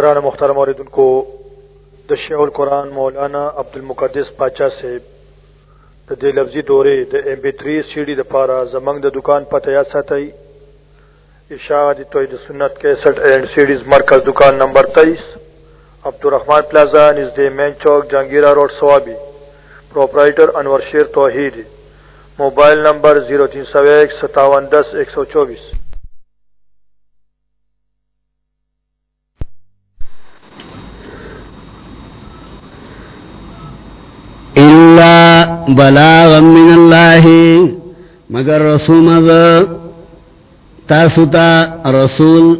گران مختار موردن کو دشیع القرآن مولانا عبد المقدس پاچا سے دے لفظی دورے د ایم بی تھری سیڈی د پارا زمنگ د دکان پتہ یا ستائی اشاعت توحید سنت کیسٹ اینڈ سیڈیز مرکز دکان نمبر تیئیس عبدالرحمان پلازا نژد مین چوک، Jahangira road, Swabi. Proprietor Anwar Sher Tauheed. Mobile number zero تین سو ایک، ستاون دس، ایک سو چوبیس. بلاغ من اللہ، مگر رسول تاستا رسول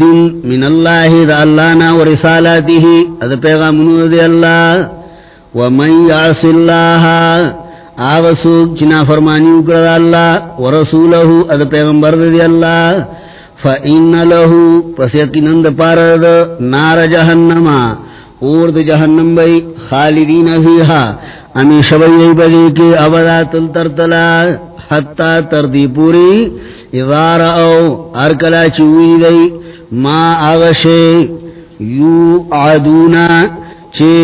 دین من اللہ دا اللہ نا و رسالاته اد پیغامنو دی اللہ. ومن یعص اللہ آغسوک چنا فرمانی اکرد اللہ. و رسوله اد پیغمبر دی اللہ. فإن له، پس یقینند پارد نار جہنما اور د جہنم بئی خالدین فیہا. امی شبئی بدی کی ابدا تل تر تلا حتی تردی پوری اذار او ارکلا چوی دی ما آغشے یو عدونا چی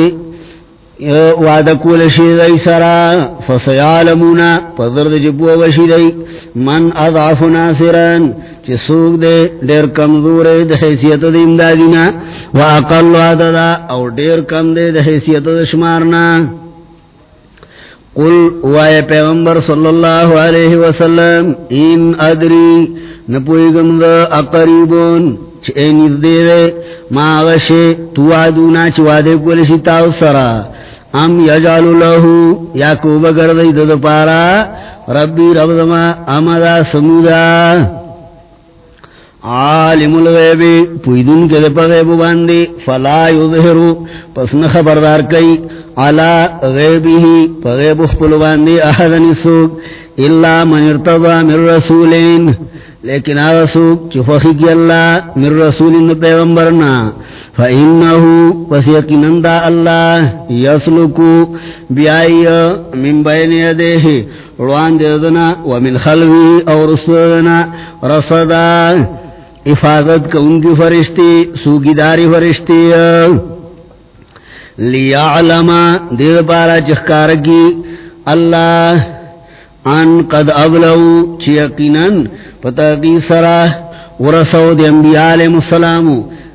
وعد کول شی دی سرا فسیالمونا پذرد جبو وشی دی من اضعف ناصران چی سوک دے دیر کمزور دے حیثیت دے امدادینا و اقل او دیر کم دے دے حیثیت دے قل وائے پیغمبر صلی اللہ علیہ وسلم، ان ادری، نپویگم دا اقریبون چھے اینیز دے دے ما غشے تو آدونا چی وعدے کولشی تاو سرا۔ ام یجالو لہو، یا کو بگر دا پارا، ربی رب دما امدہ سمودہ عالم الغیبی پویدن کے دے پر غیبو باندی فلا یظہرو پس نخبردار کئی علا غیبی ہی پر غیبو خپلو باندی احدن سوک اللہ من ارتضا من رسولین لیکن آغا سوک چفخی کی اللہ من رسول پیغمبرنا فإنہو پس یقینن دا اللہ یسلکو بیائی من بین یدیہ روان دیدنا ومن خلوی اور رسولنا رصدا حفاظت کا ان کی فرشتی سوگی داری فرشتی لیعلم دیر پارا چخکار کی اللہ ان قد ابلو چی یقینن پتا کی سرا ورسو دی انبیاء علیہ السلام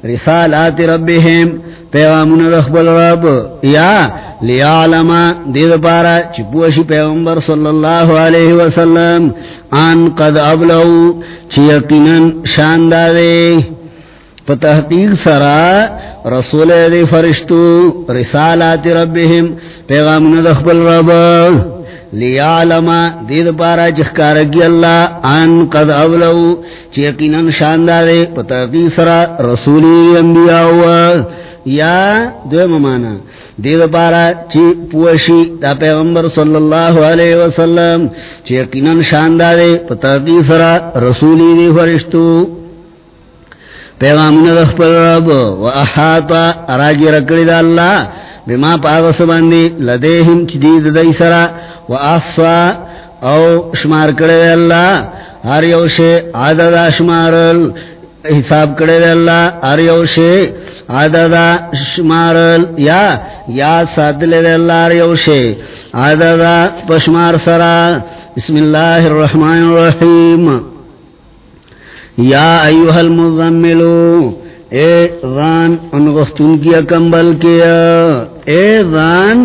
رسالات ربهم پیغامون رخبل رب. یا لیعلم دید پارا چپوشی پیغمبر صلی اللہ علیہ وسلم، ان قد ابلو چی یقینن شاندارے پتحقیق سرا رسول دی فرشتو رسالات ربهم پیغامون رخبل رب. لیعلم دید پارا چخکارکی اللہ ان قد اولو چیقینن شاندارے پتاقی سرا رسولی انبیاء ہوا یا دو ممانا دید پارا چی پوشی دا پیغمبر صلی اللہ علیہ وسلم چیقینن شاندارے پتاقی سرا رسولی دی فرشتو. پیغامون دخ رب، و احاطا اراجی رکڑی دا اللہ بما پاغس باندی لدیہم چدید دی سرا و احصا او شمار کڑے دے اللہ ہر یوشے عدد شمارل، حساب کڑے دے اللہ ہر یوشے عدد شمارل، یا یا سادلے دے اللہ ہر یوشے عدد پشمار سرا بسم اللہ الرحمن الرحیم. یا ایوہ المزملو، اے غان انغفتون کیا کمبل کیا اے غان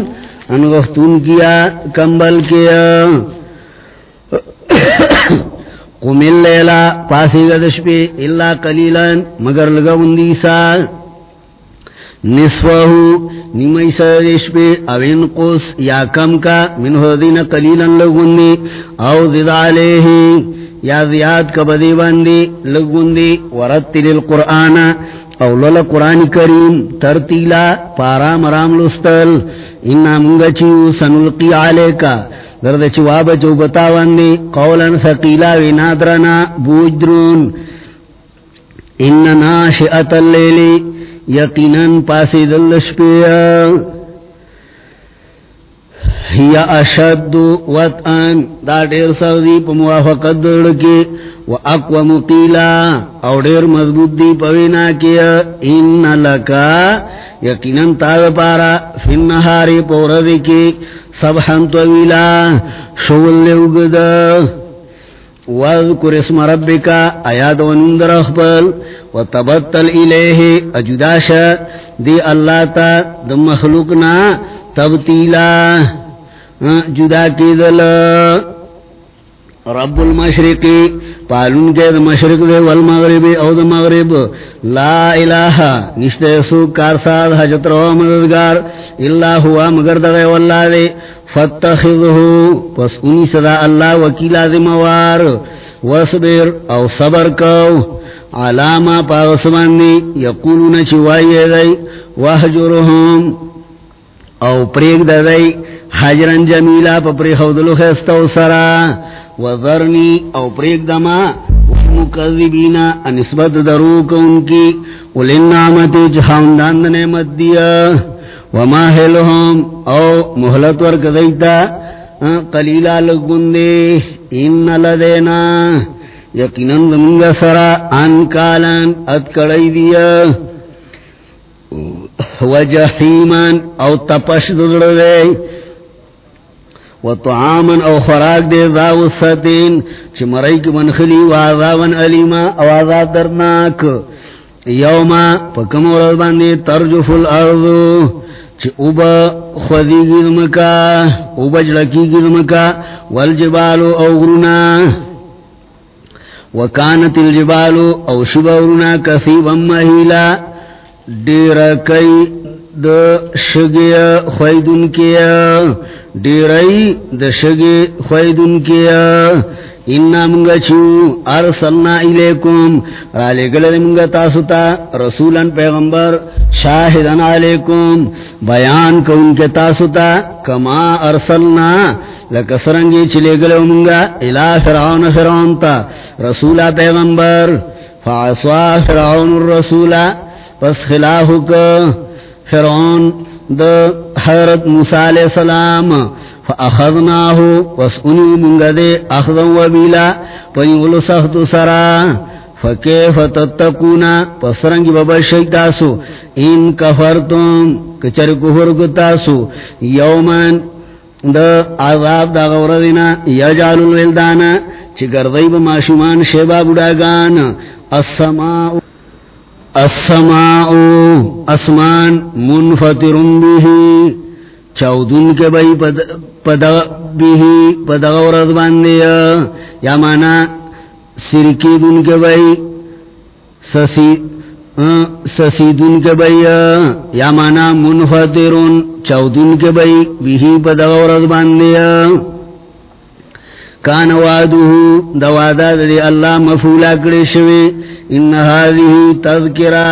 انغفتون کیا، کمبل کیا۔ قم اللیلہ، پاسی گدش پی اللہ قلیلا، مگر لگا اندیسا نصفہو نیمی سردش پی او انقص، یا کم کا، منہ دین قلیلا لگوندی او زد علیہی، یا زیاد کا بدی باندی لگوندی ورتل القرآن اولول قرآن کریم ترتیلا پارا مرام لستل. انا منگا چیو سنلقی علیکا. درد چواب جو بتاواندی قولا ثقیلا وینادرنا بوجرون انا ناشئت اللیلی. یقینا پاسی دلش پیا یا اشد وطن دا دیر سردی پا موافقت درکی و اقوى مقیلا او دیر مضبوط دی پوینا کیا ان لکا یقیناً تاو پارا فی النہاری پورا دکی سبحان طویلا. شغل لیوگدا واذکر اسم ربکا آیاد ونندر اخبر تبتل الیہ اجداشا دی اللہ تا دم مخلوقنا تبتیلا جدا کی دل رب المشرقی پالون کے دا مشرق دے والمغربی او دا مغرب. لا الہ، نشتے سو کارساد حجت رو مددگار. اللہ ہوا مگر دغی واللہ دے. فتخذہو، پس انی صدا اللہ وکیلا دے موار وصبر او صبر کو علاما پاغسمانی یقولون چوائی دے. وحجرهم او پریگ دے حجرن جمیلا پا پری خودلو خیستو سرا. وذرنی او پریگ دما مکذبینا نسبت دروک ان کی ولن نعمتی جہاندان نعمت دیا، وما حلهم، او محلت ورک دیتا ہاں، قلیلا لگندے ان لدینا، یقیناً دمونگا سرا انکالان ادکڑی دیا وجحیمان او تپش ددر دے و طعامن او خراک دے ذاو ستین چی مرائی کی منخلی و عذابن علیما او عذاب درناک یوما پکم ورد باندے ترجف الارضو چی اوبا خوزی گزمکا اوبا جلکی گزمکا والجبالو او غرنا وکانت الجبالو او شبا شبورنا کثیبا مہیلا دیر کئی د شگی خویدن کیا ڈیرائی د شگی خویدن کیا. انا منگا چو، ارسلنا علیکم رالی گلد منگا تاسوتا رسولا پیغمبر شاہدن علیکم. بیان کون کے تاسوتا کما ارسلنا. لکسرنگی چلے گلد منگا الہ فرعون فرعون تا رسولا پیغمبر. فعصوا فرعون الرسولا پس خلافو کا فرعون دا حضرت موسیٰ علیہ السلام فاخذناہو وسعنی منگا دے اخذا وبیلا پنگلو سخت سرا، فکیف تتقونا پس رنگی بابا شیطاسو ان کفرتم، کچر کفر کتاسو یومن دا عذاب دا غوردنا یجالو الولدانا چی گردائی بماشمان شیبا بڑاگان السماء السماء اسمان منفطر به چودن کے بھئی پدغ ورد باندے یا مانا سرکی دن کے بھئی ہاں، سسی دن کے بھئی یا مانا منفطر چودن کے بھئی بھی پدغ ورد باندے کان وعدو دوادا دی اللہ مفولا کرے شوی ان هذه تذکرہ،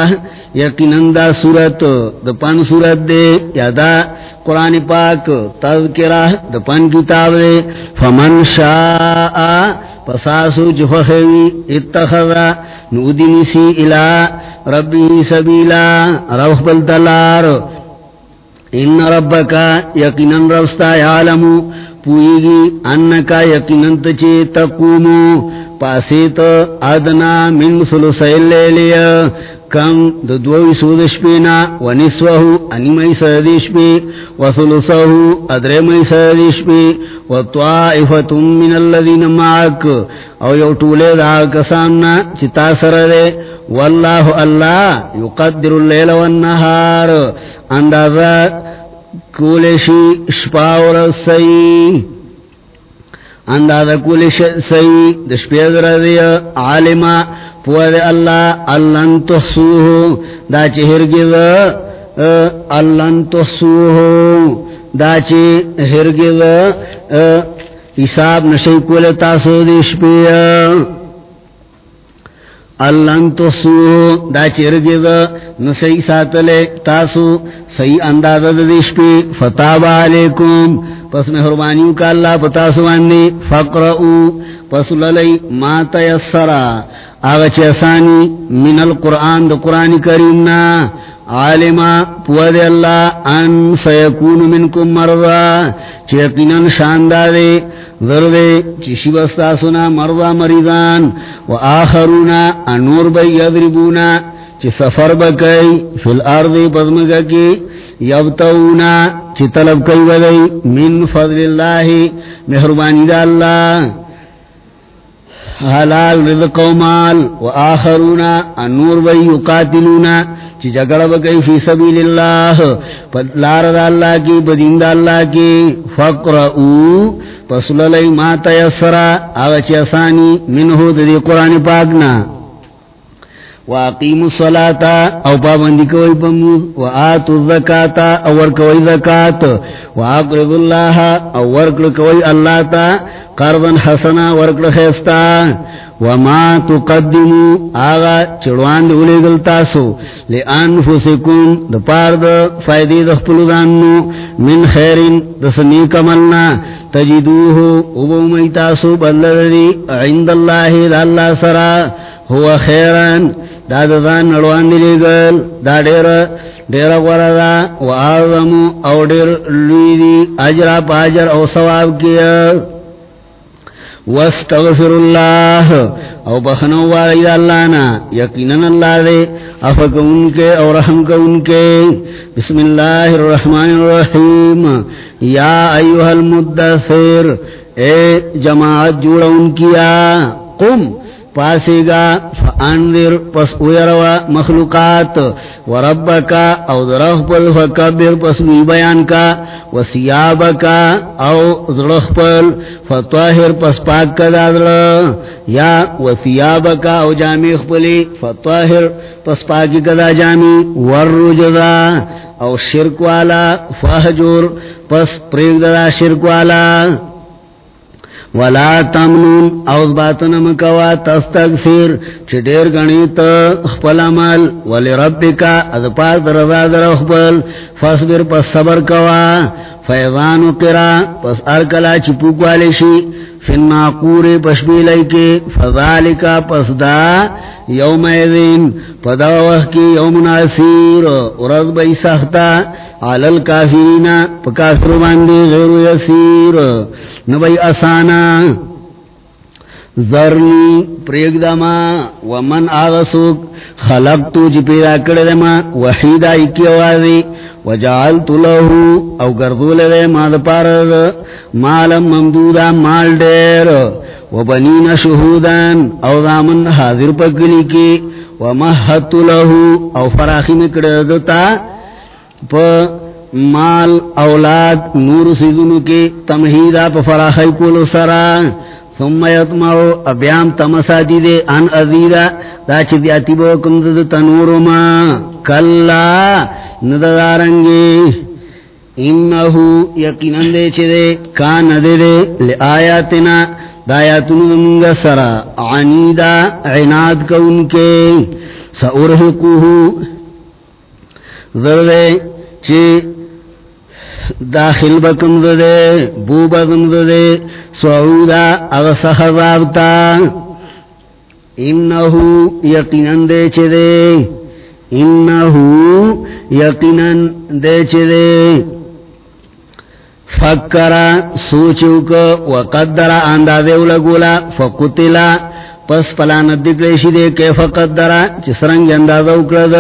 یقیناً دا صورت دا پن صورت دے یا دا قرآن پاک تذکرہ دا پن کتاب دے فمن شاء، پساسو جفخوی اتخذا نودی نسی الى ربی سبیلا روح بلتلار ان ربکا، یقیناً رستا یعلمو. پوئیگی انکا یقیناً تچے تقومو. پاسیت ادنا من سلسل لیلیا کم ددوی سودش پینا و نسوہو انیمی سردش پی و سلسہو ادرمی سردش پی و طائفتم من اللذین معاک او یو طولے دا کسامنا چتا سردے واللہ اللہ یقدر اللیل والنہار اندازہ کولشی شپاور سی. اندازہ کولش سی. دشپید رضی عالما پوید اللہ اللہن تحسوہو. دا چی ہرگز اللہن تحسوہو. دا چی ہرگز حساب نشی کول تاسو دشپید اللہن تحسوہو دا چی ہرگز نسی ساتلے تاسو سی اندازہ دیش پی علیکم پس مہربانیو کا اللہ پتا سواندی فقرعو پس للی ما تیسرا آغا چیسانی من القرآن دا قرآن کریمنا عالما پود اللہ ان سیکون منکم مرضا چیقینا شاندارے ذردے چشی بستا سنا مرضا مریضان، و آخرونا انور بی یدربونا چی سفر بکی فی الارض پزمگا کی یبتونا چی طلب کئی بدئی، من فضل اللہ محربانی دا اللہ حلال رزق و مال و آخرون انور بی یقاتلون، چی جگڑ بکی فی سبیل اللہ لار دا اللہ کی بدین دا اللہ کی فقرعو پسل لئی ما تیسرا، آغا چی اسانی، منہو دا دی قرآن پاکنا واقیم الصلاة او پابندی کوئی پموز وآتو الزکاة او ورکوئی زکاة واقرض اللہ، او ورکل کوئی اللہ تا، قرضا حسنا ورکل خیستا، وما تقدمو، آغا چڑوان دولی گلتاسو لئنفسکن دپار دا فائدی دخپلو دانو من خیرین خیرن دسنیک ملنا تجدوہو ابو میتاسو بلدری عند اللہ دا اللہ سرا ہوا خیرن. دا دا دزان نڑوان دلی گل دا دیر دیر غورا و آزمو او دیر لوی دی. اجرا پاجر او ثواب کیا واستغفر اللہ او بخنو والی دا اللہ نا یقیناً اللہ دے افک ان کے اور رحم کا ان کے بسم اللہ الرحمن الرحیم. یا ایوہ المدثر. اے جماعت جوڑا ان کیا قم. پاسے گا فاندر پس اویروا مخلوقات، وربکا او درخ پل فکبر پس وی بیان کا، وسیابکا او درخ پل فطاہر پس پاک کا دادر یا وسیابکا او جامی خپلی، فطاہر پس پاکی کا دا جامی وررجدا او شرک والا فہجور پس پریگ دا شرک والا ولا تمنون، اوز باتن مکوا، تستغفر چھ دیر گنی تا اخپل عمل، ولی ربکا، از پاس رضا در خپل فصبر پس صبر کوا فیضان قرا پس ارکلا چپوک والی شی فن ناقور پشبیلی کے فذالکا، پس دا یوم ایدین پدا وقت کی یوم ناسیر ورد بی سختا علل کافرین پا کافر باندی غیر یسیر، نبی اسانا ذرنی پریگ دما، ومن آغسوک خلقتو جی پیدا کردما وحیدا اکی آوازی وجعلتو لہو او گردول دے ماد پارد مالا ممدودا مال دیر وبنین شہودان او دامن حاضر پکلی کی ومحتو لہو او فراخی مکردتا پا مال اولاد نور سیزنو کی تمہیدہ پا فراخی کولو سران ثم یتمعو ابیام تمساتی دے ان ازیرا دا چی دیاتی بو کمزد تنورو ما. کلا، نددارنگی. انہو یقینن دے چی دے، کان دے دے لی آیاتنا دا آیاتنو دنگا سرا. عنیدا عناد کون کے. سا ارحقوہو ذردے چی داخل بکم دے بو بکم دے سعودا اغسخ ضابتا انہو یقیناً دے چے دے انہو یقیناً دے چے دے فکرا سوچوک وقدر اندازے لگولا فقتلا پس پلا ندکریشی دے کیف قدرا چسرنگ اندازہ اکرد.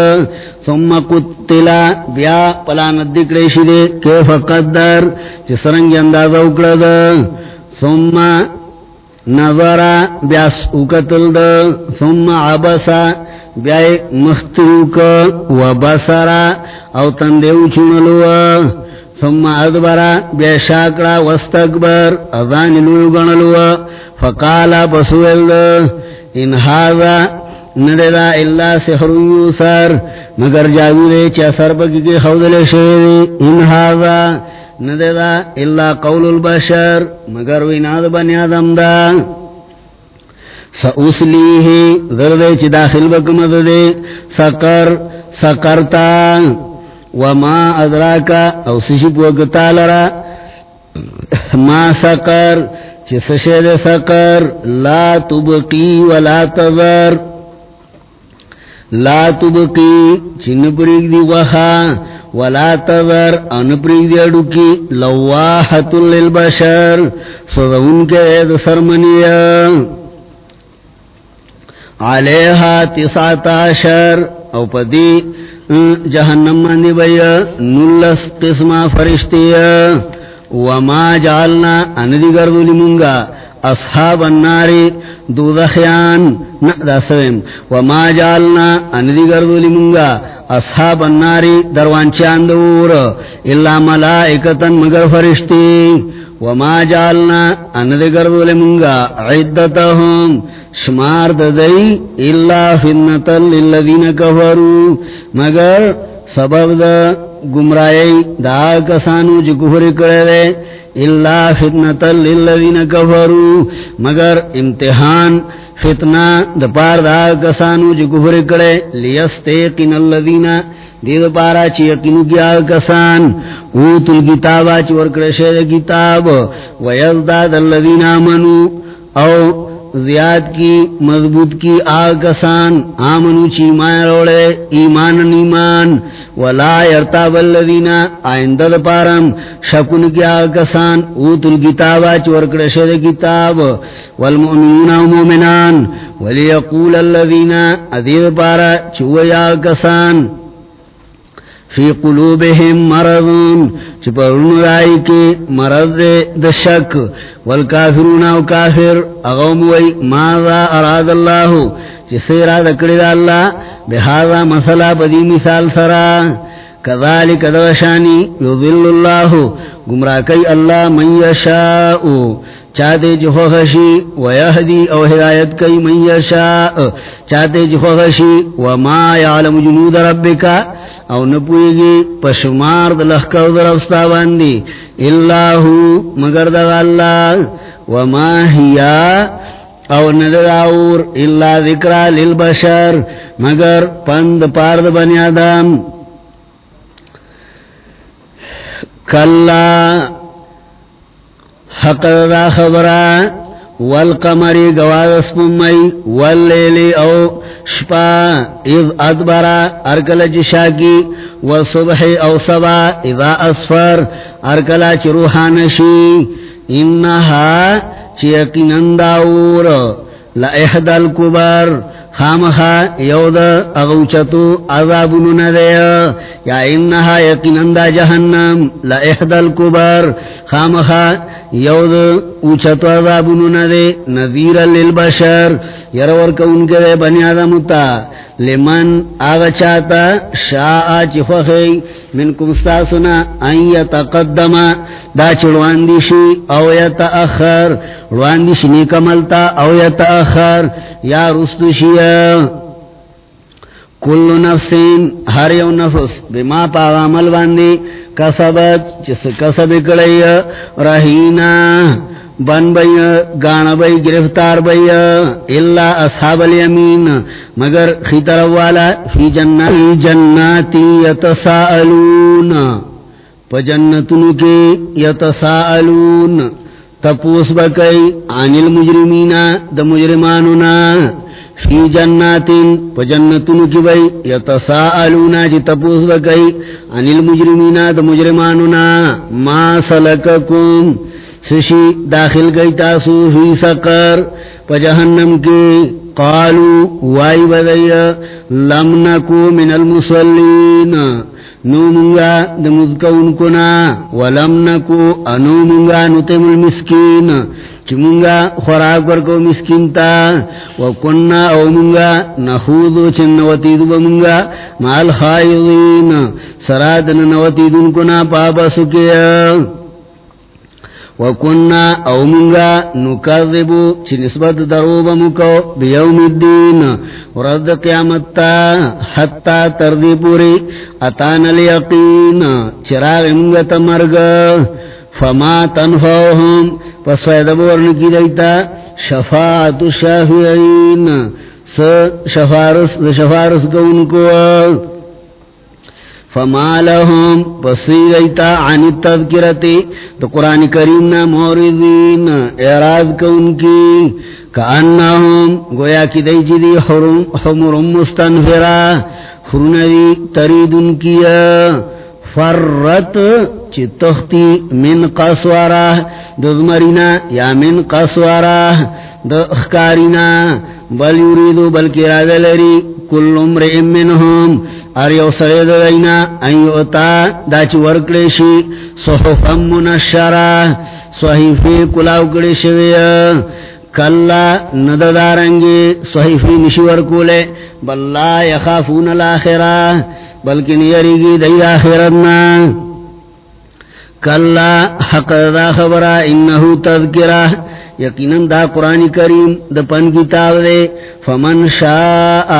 ثم قتلا بیا پلا ندکریشی دے کیف قدر چسرنگ اندازہ اکرد. ثم نظرا بیا اکتل دا ثم عبسا بیا مختروک و بسرا او تندیو چونلوا ثم ادبرا بیا شاکرا وستکبر اذان لولو گنلوا فقالا بسویل ان هذا نددا الا سحر یوسر، مگر جادو دے چا سر پکی کے خودل شیری ان هذا نددا الا قول البشر، مگر ویناد بنی آدم دا. سأسلیه ذردے چی داخل بکمد دے سکر، سکرتا. وما ادراکا او سشپ وقتا لرا ما سکر چی سشد سکر لا تبقی ولا تذر. لا تبقی چن پریگ دی وخا ولا تذر ان پریگ دی اڈو کی لواحت للبشر. صدون کے اید سرمنیا علیہا تسعت عشر. او پدی جہنم مندی بیا نلس قسم فرشتی وما جعلنا اندی گردو لمنگا اصحاب الناری دودخیان نعدا سویم وما جعلنا اندی گردو لمنگا اصحاب الناری دروانچان دور اللہ ملائکتا مگر فرشتی، وما جعلنا اندی گردو لمنگا عدتهم شمار ددئی اللہ فنتا للذین کفروا مگر سبب دا گمرائی دا کسانو جو کفر کرے اللہ فتنتا للذین کفروا مگر امتحان فتنہ دا پار دا کسانو جو کفر کرے. لیستیقن اللذین دید پارا چی یقینو کیا کسان. اوتو الگتابا چی ورکڑے شید کتاب. ویزداد اللذین آمنو. او زیاد کی، مضبوط کی آگسان آمنو چی ایمان روڑے، ایمان نیمان، ولا یرتاب اللذین آئندد پارم شکن کی آگسان اوت الگتابا چی ورکڑشد کتاب، والمؤمنون و مومنان، ولیقول اللذین ادید پارا چوئی آگسان فی قلوبهم مرضون چپرون رائی کے مرض دشک والکافرون او کافر. اغوم وی ماذا اراد اللہ؟ چسے را دکڑی دا اللہ؟ بہذا مسئلہ بدی مثال سرا. کذالک دوشانی یضل اللہ. گمراہ کئی اللہ من یشاؤ چاہتے جخوخشی ویہدی او ہدایت کئی من یشاء. چاہتے جخوخشی وما یعلم جنود ربکا. او نپوئیگی پشمار دلخکو درفستا باندی اللہ مگر دا اللہ وما ہیا او ندر آور اللہ ذکرہ للبشر، مگر پند پارد بنی آدم. کلا، حق دا خبرا والقمری گواد اسممی واللیلی او شپا اذ ادبرا ارکل جشاکی والصبح او صبا اذا اصفر ارکل چروحانشی انہا چیقنن داور لائحد الكبر خامخا یود اغوچتو عذابنو ندے. یا انہا یقینندا جہنم لا لأحد کبر خامخا یود اوچتو عذابنو ندے نذیر للبشر. یرور کونکے بنی آدمتا لمن آغا چاہتا شاء چفخی من کمستاسنا ان یتقدم دا چلوان دیشی او یتاخر رواندیشی نیکملتا او یتاخر یا رستشی کل نفسین، ہر یو نفس بما پا عمل باندی، کسبت، چس کسب کڑی رہینا۔ بن بئی گان بئی گرفتار بئی اللہ اصحاب الیمین۔ مگر خطر والا فی جناتی جناتی یتساءلون۔ پا جنتنو کے یتساءلون۔ تپوس بکئی عن المجرمین دا مجرمانونا فی جناتین پا جنتنو کی بئی یتساءلونا جی تپوس بکئی عن المجرمین دا مجرمانونا ما سلککم۔ سشی داخل گئی تاسو فی سقر پا جہنم کی۔ قالو، وائی بدئی لم نکو من المسلین نو منگا دمزکون کنا ولم نکو، انو منگا نتم المسکین۔ چی منگا خوراک ورکو مسکین تا۔ وکننا او منگا نخوضو چن نوتیدو بمنگا مال خائضین۔ سرادن نوتیدن کنا پابا سکیا وکننا او منگا نکذبو چی نسبت دروب مکو، بیوم الدین، ورد قیامتا حتی تردی پوری، اتان الیقین، چراغ منگا تمرگ فما تنفوهم پس فیدبورن کی دیتا، شفاعت شافعین، س شفارس شفارس کو ان کو فما لهم پسیغیتا عن التذکرتی، تو قرآن کریمنا موردین اعراض کون کی کانہم گویا کی دی جی جدی حمر مستنفرہ خرنوی تریدن کیا، فرت چی تختی من قصوارا دزمرینا یا من قصوارا دخکارینا، بل یریدو بلکی رادلری کل امرئ منهم. ار یو سرید دینا ایوتا دا چی ورکلیشی صحفا منشرا صحیفی کلاو کلیشوی کلا نددارنگی صحیفی نشی ورکولے. بل لا یخافون الاخرہ. بلکہ نیریگی دی آخرتنا. کلا حق دا خبرہ. انہو تذکرہ. یقیناً دا قرآن کریم دا پن کتاب دے. فمن شاء،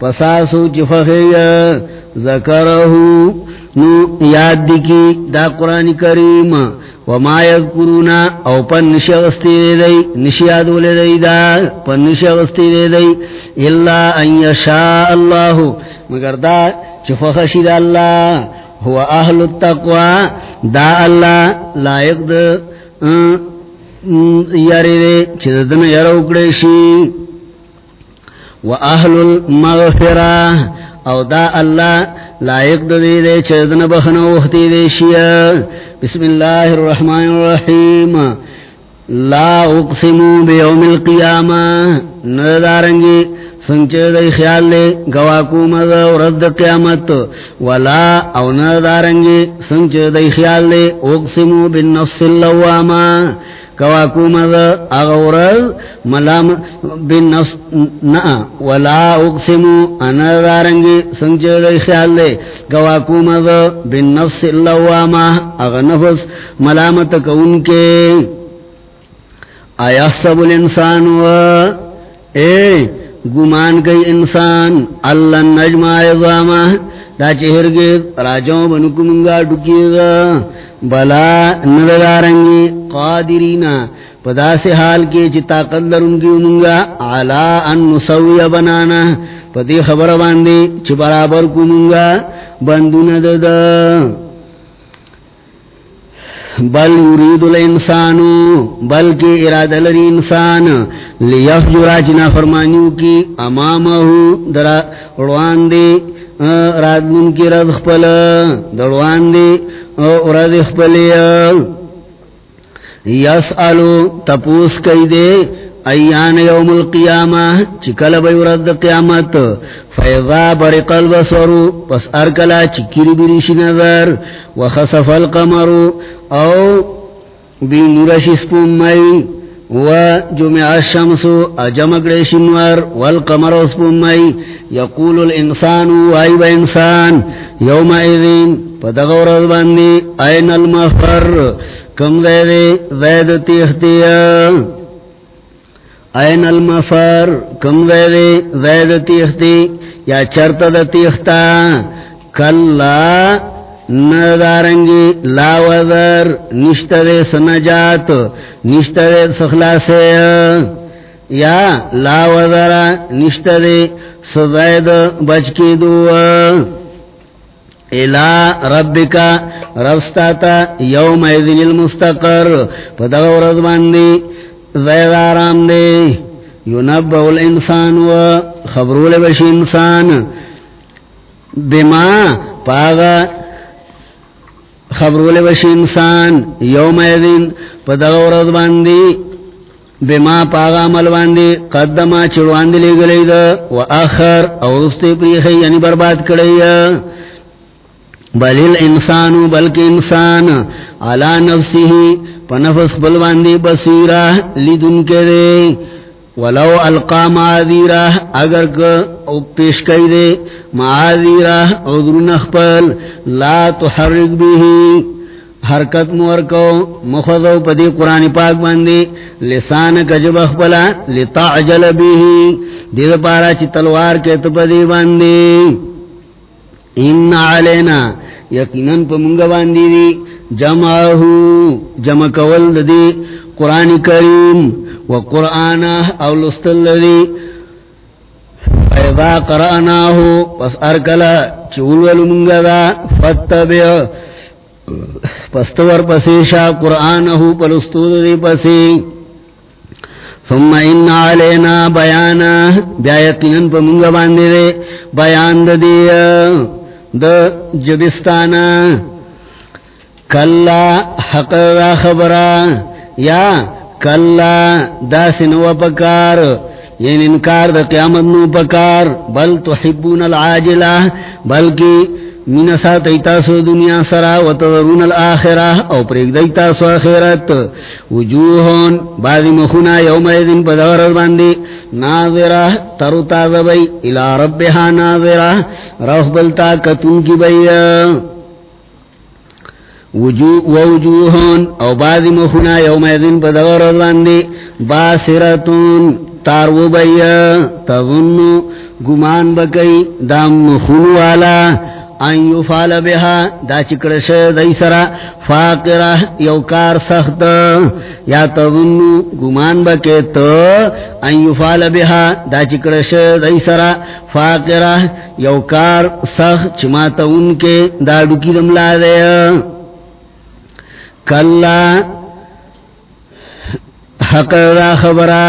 پساسو چفخی ذکرہو، نو یاد دی دا قرآن کریم. وما یذکرونا او پن نشغستی دے دی نشیادو لے دی دا، پن نشغستی دے دی. اللہ ان یشاء اللہ، مگر دا چفخشی دا اللہ. ہوا اہل التقوی، دا اللہ لائق دا یاری دے چیزدن یرو کڑیشی. و اہل المغفرہ، او دا اللہ لائق دا دے دے چیزدن بخنا وقتی دے شیا. بسم اللہ الرحمن الرحیم. لا اقسمو بیوم القیامہ. ندارنگی سنچے دای خیال لے گواکو مزا ورد قیامت. ولا او ندارنگی سنچے دای خیال لے اقسمو بالنفس اللواما کواکو مد اغورد ملام بن نفس نا ولا اقسمو، انا دارنگی سنجد خیال لے نفس اللہ واما اللواما اغنفس ملامت کون کے آیا سب الانسان و اے گمان گئی انسان، اللہ نجمع عظامہ دا چہر گے، راجوں بنکو منگا ڈکی گا۔ بلا ندارنگی قادرینا پدا سے حال کے چتا قدر ان کی منگا۔ علا ان نسوی بنانا۔ پدی خبر باندے چھ برابر کو منگا۔ بندو نددا بل یرید الانسان بلکہ ارادہ لری انسان، لیفجر جنا فرمانیو کی امامہ درا روان دے رادن کی رد خپل، دروان دے رد خپل یسالو تپوس کئی دے، ایان یوم القیامہ، چکل بیورد قیامت فیضا برق البصرو پس ارکلا چکری بریش نظر وخصف القمرو او بی نورش سپوم مئی و جمع الشمسو اجمک ریشنور والقمر سپوم مئی، یقول الانسان وائب انسان یوم ایذین پدغور البندی این المفر، کم دے دے زید تیختیہ این المفر، کم ویدے وید تیختی، یا چرت دا تیختا. کلا ندارنگی لا وذر نشت دے سنجات نشت دے سخلاسے یا لا وذر نشت دے سوید بچکی دو الى ربکا ربستاتا یوم ایذن المستقر پدغور ازباندی زید آرام دے یونبع الانسان و خبرول بش انسان. بما پاغا خبرول بش انسان. یوم ایدین پا دغورت باندی بما پاغا عمل باندی قدما چڑوان دلی گلی دا و آخر اورستی پریخی یعنی برباد کڑی بل الانسانو بلک انسان علا نفسی پنفس بلواندی بصیرہ لیدن کے دے ولو القا معاذیرہ، اگر کو پیش کئی دے معاذیرہ، عذر نخپل، لا تحرک بیہی حرکت مورکو مخضو پدی قرآن پاک باندی لسان کجب اخپلا لتعجل بیہی دید پارا چی تلوار کے تپدی باندی ان علینا یقیناً پا منگا باندی دی جمعہو جمع کول دی قرآن کریم و قرآن اولست اللہ دی فیضا قرآناہو پس ارکلا چولول منگا دا فتبع پستور پسیشا قرآنہو پلستود دی پسی ثم ان علینا بیانا بیا یقینن پا منگا باندے دے بیان دا دی دا جبستانا کلا حق دا خبرا یا کلا دا سنو پکار. یعنی انکار دا قیامت نو پکار. بل تحبون العاجلہ بلکی من سات ایتاسو دنیا سرا و تذرون الاخرہ او پریک دیتاسو آخرت. وجوہون بعضی مخونا یوم ایدن پدور باندی. ناظرہ ترو تازبی الى ربها ناظرہ. روح بلتا کتون کی بی. ووجوہون او بعضی مخونا یوم ایدن پدور باندی. باسرتون تارو بی. تظنو گمان بکی. دام مخونو والا ان یفال بها. دا چکرش دی سرا فاقرہ یوکار سخت. یا تظنو گمان بکی تو ان یفال بها. دا چکرش دی سرا فاقرہ یوکار سخت چماتا ان کے دا ڈکی دملا دے کلا، حق دا خبرا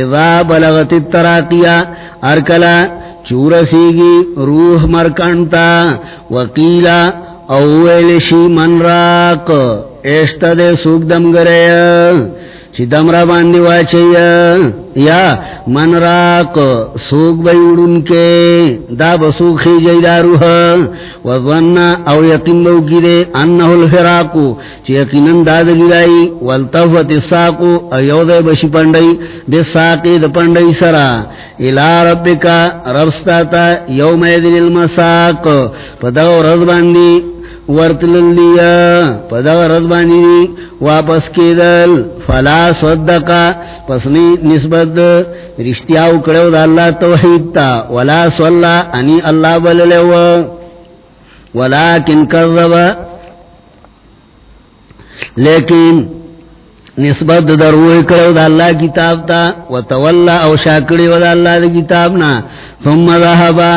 اذا بلغت التراقیا ارکلا چورسیگی روح مرکنتا وقیلا اویلشی من راک ایشتا دے سوک دم گرے چی دم را باندی واچی یا؟ من راک سوک بیوڑن کے، دا بسوک خیجی دا روح وظن او یقین بو کی دے انہو الفراقو، چی یقینن دا دا جدائی والتفت الساقو ایو دے بشی پندائی دے ساقی دا پندائی سرا. الى ربکا ربستاتا یوم ایدن المساق پداو رض باندی ورتللیا. پدا رضبانی واپس کی دل فلا صدقا پسنی نسبت رشتیاو کرو دا اللہ توحید تا ولا صلا انی اللہ بللو ولیکن کرب لیکن نسبت دروئی کرو دا اللہ کتاب تا و تولا او شاکڑی و دا اللہ دا کتابنا ثم ذہبا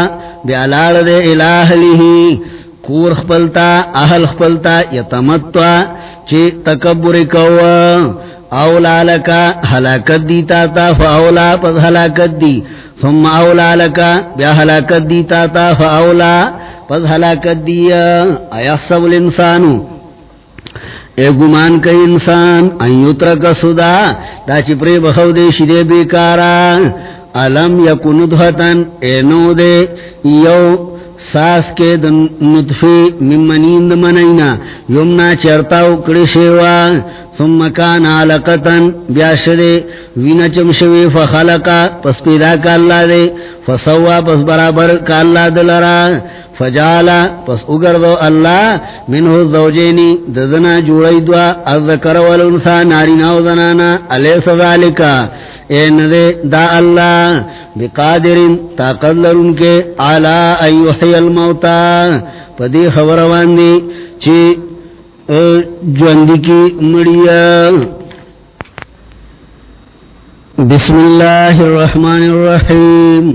بیالار دے الہ لیہی کور خپلتا اہل خپلتا یتمتوا چی تکبر کوا، اولا لکا حلاکت دیتا تا فاولا پس حلاکت دی. ثم اولا لکا بیا حلاکت دیتا تا فاولا پس حلاکت دی. ایحسب الانسانو. اے گمان کئی انسان ایوترک صدا دا چی پری بخو دے شدے بیکارا. علم یکو ندھتن اے نو دے، یو ساس کے دن نطفی ممنین دمنینا یمنا چرتاو کڑی شیوا ثم کان علقتن بیاشدے وینا چمشوی فخلقا، پس پیدا کا اللہ دے، فسوا، پس برابر کا دلرا، فجالا، پس اگر دو اللہ منہ الزوجینی ددنا جوڑی دوا الذکر والانسا نارینا و زنانا، علیس ذالکا، اے ندے دا اللہ، بقادرین، طاقت لرن کے، علا ایوحی الموتا، پدی خبر واندی چی جوندی کی مڑیا۔ بسم اللہ الرحمن الرحیم۔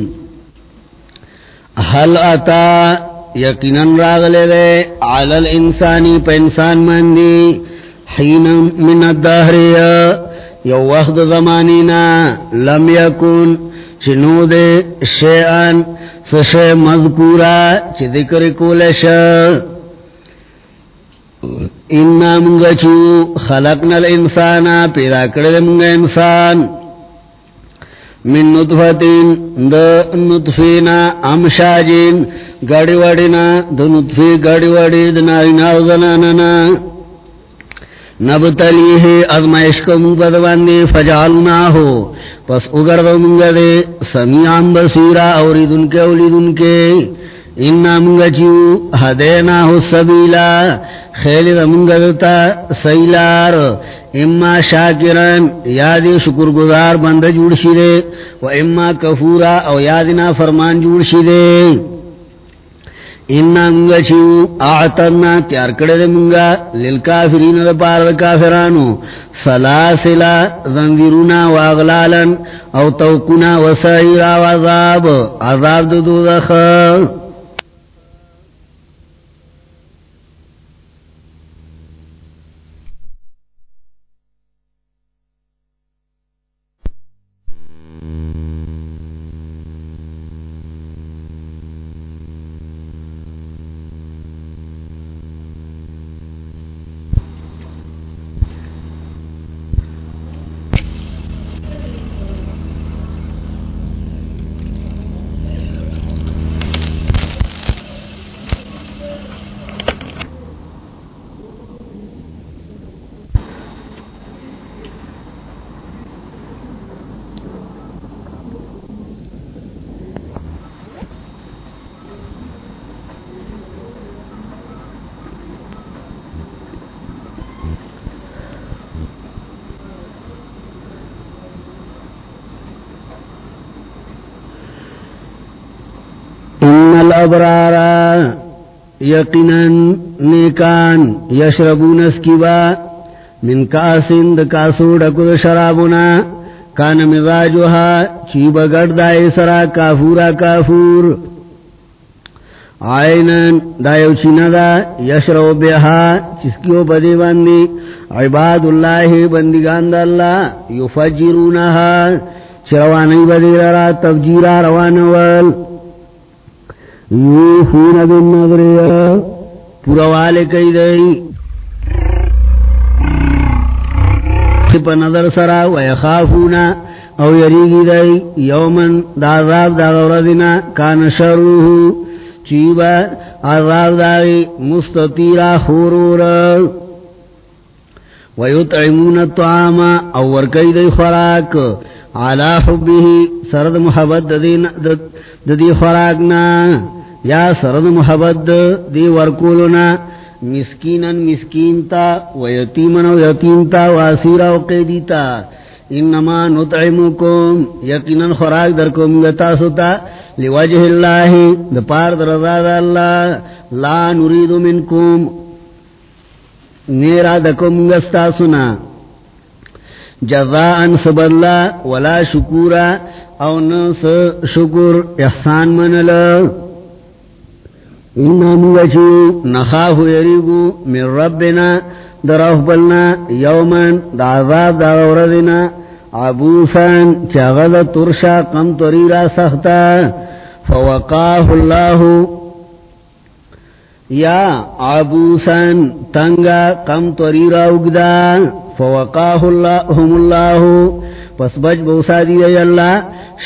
حل اتا یقیناً راغلے دے علی الانسانی پا انسان مندی۔ حین من الدہر یو وقت زمانینا لم یکن چنو دے شیئن سشے مذکورا چی ذکر کولش انا منگا چو خلقنا الانسانا پیدا کردے منگا انسان۔ من نطفتین دا نطفینا امشاجین گاڑی واڑینا دا نطفی گاڑی واڑی دا نارینا و زناننا نبتلیه ازمائش کم بدواندی فجالنا ہو۔ پس اگر دو منگا دے سمیعان بصیرا، اوریدن کے، اولیدن کے۔ انا منگا چیو حدینا ہو سبیلا خیل دا منگا دتا سیلار اما شاکرن یادی شکر گزار بند جوڑ شدے و اما کفورا او یادنا فرمان جوڑ شدے انا منگا چیو اعتدنا تیار کردے منگا للکافرین دا پار دا کافرانو سلاسلا زنگرونا واغلالا او توکنا وسائر و عذاب عذاب دو دو دخل الابرار یقینا نیکان، یشربون اسکیبا من کاسن دا کاسو ڈکو شرابنا کان مزاجوها، چیب گرد دائی سرا کافورا کافور. آئینن دا یو چینا دا یشرب بیہا، چسکیو پدی باندی. عباد اللہ، بندگان دا اللہ یفجرونها چروانی بدی را، تفجیرا روانوال. یوفون بالنظر پوروال کئی دئی پا نظر سرا ویخافونا او یریگی دئی یومن دا عذاب دا غوردنا کان شروح۔ چیبا عذاب دائی مستطیرا خورورا ویطعمون الطعام او ورکی دی خوراک۔ علا حبه سرد محبت دی خوراکنا۔ یا سرد محبت دی ورکولنا مسکینا مسکین تا و یتیمنا و یتیم تا و اسیرا و قیدی تا انما نطعمکم، یقینا خوراک در کم گتا ستا لوجہ اللہ دپار در رضا دا اللہ. لا نرید منکم، نیرا دکم گستا سنا جزاء سبلا، ولا شکورا، او نس شکر، احسان منلا انہا موچی نخاف یریگو من ربنا دراف بلنا یومن دا عذاب دا غوردنا عبوسان چاغل ترشا، قم تریرا سختا. فوقاہ اللہ یا عبوسان تنگا، قم تریرا اگدا. فوقاہ اللہم اللہ پس بج بوسا دی اللہ،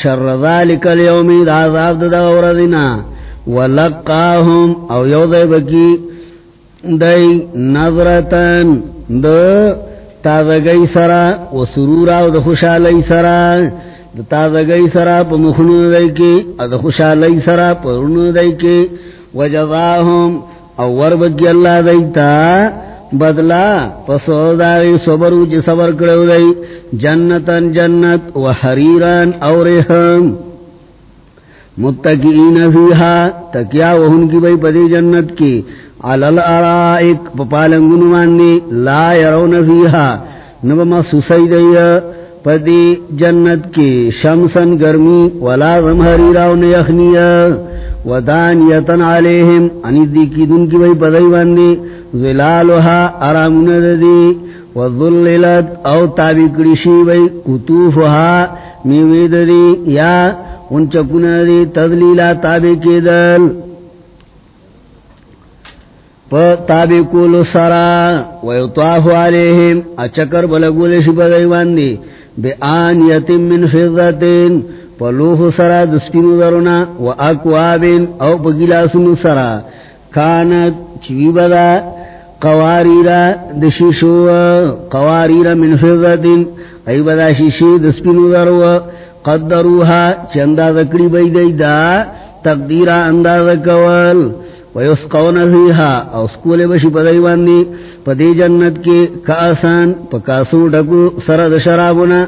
شر ذالک اليومی دا عذاب دا غوردنا ولقاهم او یو دی بکی دی نظرتن د تازگی سرا و سرورا و د خوشحالی سرا. د تازگی سرا پا مخنو دی کی د خوشحالی سرا پا رنو دی کی. و جزاهم او ور بکی اللہ دیتا بدلا پسو داغی صبرو جی صبر کرو دی جنتن جنت و حریران او ریحان متقین فیہا، تکیا وہن کی بھئی پدی جنت کی۔ علال ارائک پپالنگن ماندی لا یرون فیہا۔ نبما سسی دی پدی جنت کی۔ شمسن گرمی، ولا زمہری راون یخنی ودانیتن علیہم انیدی کی دن کی بھئی پدی باندی ظلالوہا ارامون دی وظللت او تابی کرشی بھئی، کتوفوہا میوید دی یا ان چکنا دی تدلیلا تابع کی دل پا تابع کولو سرا ویطواف علیہم. اچکر بلگول شب دیوان دی. بی آن یتم من فضتین. پا پلوح سرا دسپینو درنا و اکوابین او پا گلاسنو سرا. کانت چوی بدا قواریرا دشیشو قواریرا من فضتین. ای بدا شیشی دسپینو دروا قدروها چندا ذکری بی دی دا تقدیر انداز کول. ویسقون فیها او سکول بشی پدائی باندی پدی جنت کی کاسان پکاسو ڈکو سرد شرابنا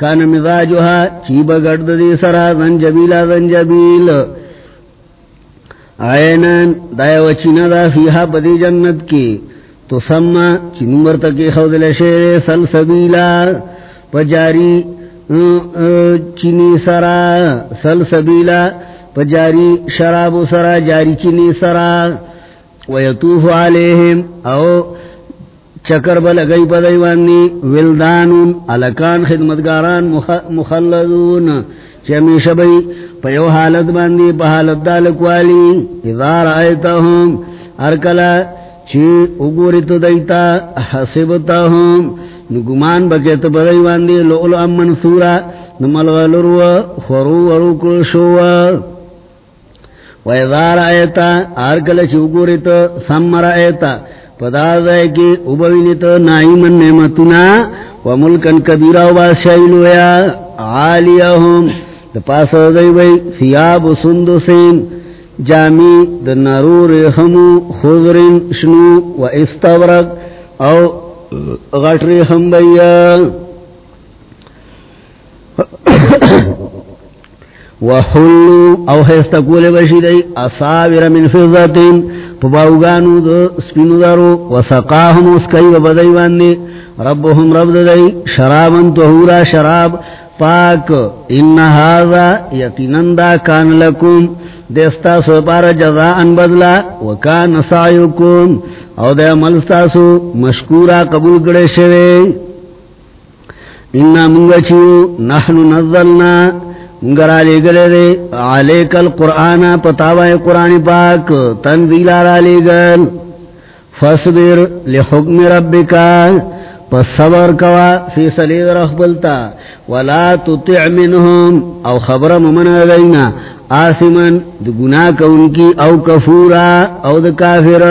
کان مزاجوها چیب گرد دی سرا زنجبیلا زنجبیل عینن دای وچینا دا فیہا بدی جنت کی تو سما چنمبر تکی خودل شیر سلسبیلا. پجاری چینی سرا، سلسبیلا پجاری شراب سرا، جاری چینی سرا ویطوف علیہم، او چکر بلگئی پدیوانی ولدانون، علکان خدمتگاران مخلدون چمیش بئی پیو حالت باندی، پا حالت دالکوالی ادار آئیتا ہم ارکلا چی اگوری تو دیتا حسبتا ہم نگمان بکیت بدیواندی لولو ام امن سورا نمالغلرو خورو ورو کلشو ویدار آئیتا ارکلا چی اگوری تو سمر آئیتا پدا دے کی ابوینی تو نائمن نعمتنا وملکن کبیرہ و بادشاہیلویا عالیہم پاس دئی بئی سیاب سندسین جامی د نرور خمو خضرین شنو و استورق او غٹری ہم بیا وحلو او حیستکول بشی دی اصابر من فضتین، پباوگانو دو سپینو دارو وسقاهم اسکی و بدئی واندی ربهم رب دی شرابن تهورا شراب پاک، ان هذا یقینن دا کان لکم دستا سو پار جزاءن بدلا، وکان سعیکم، او دے عمل ستاسو مشکورا قبول کرے شوے انا منگا چیو نحنو نزلنا منگرا لے گلے دے علیک القرآن پتاوائے قرآن پاک، تنزیل آرا لے گل فصبر لحکم ربکا پس صبر کوا فی سلید رخبلتا ولا تطع منهم، او خبر ممن غینا آسمن دو گناہ کونکی او کفورا، او دو کافر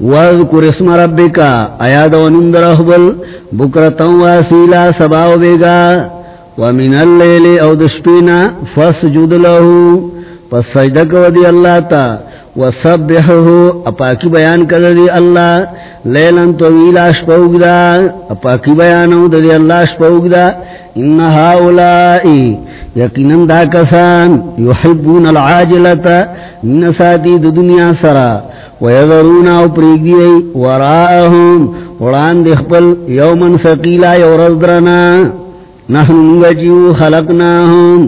وذکر اسم ربکا آیاد ونند رخبل بکرتا واسیلا سباو بیگا. ومن اللیل، او دشپینا فسجد لہو پس سجدک ودی اللہ تا وسبحه. اپاکی بیان کر دی اللہ. لیلن طویل اشپوگ دا اپاکی بیانو دی اللہ اشپوگ دا ان هاولائی یقینن دا کسان. یحبون العاجلتا من ساتی دو دنیا سرا. ویذرون او پریگی وراءهم وران دخپل یومن سقیلا یورزدرنا نحن منگجیو خلقناهم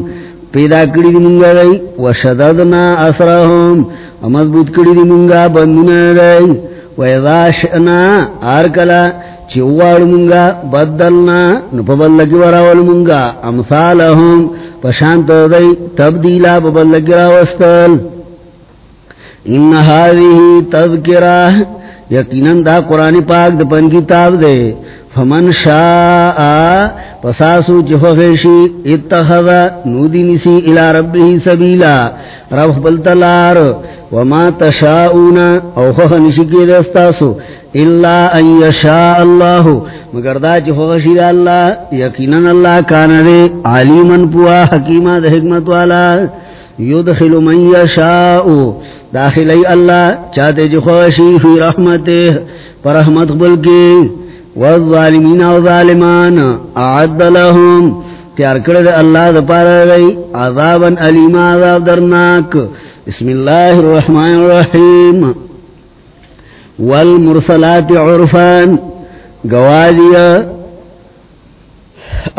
پیدا کری دی منگا دی. وشددنا اثرهم مضبوط کری دی منگا بندنا دی ویضا شئنا آرکلا چوار منگا، بدلنا نپبلکی وراول منگا۔ امثالهم پشانت دی تبدیلا پبلکی راوستل۔ ان هذه تذکرہ، یقیناً دا قرآن پاک دا پن کتاب دے۔ فمن شاء پساسو چفخشی اتخذ نودی نسی الى ربه سبیلا رب بلتلار وما تشاؤون او خخ نشکی دستاسو الا ان یشاء اللہ مگر دا چفخشی دا اللہ یقیناً اللہ کاندے علیما پوا حکیمہ دا حکمت والا یدخل من یشاء داخلی اللہ چاہتے جخوشی فی رحمتے پر رحمت بلکی والظالمین و ظالمان، اعد لهم، تیار کرد اللہ دا پارا گئی عذابا علیم عذاب درناک. بسم اللہ الرحمن الرحیم. والمرسلات عرفان گوادیا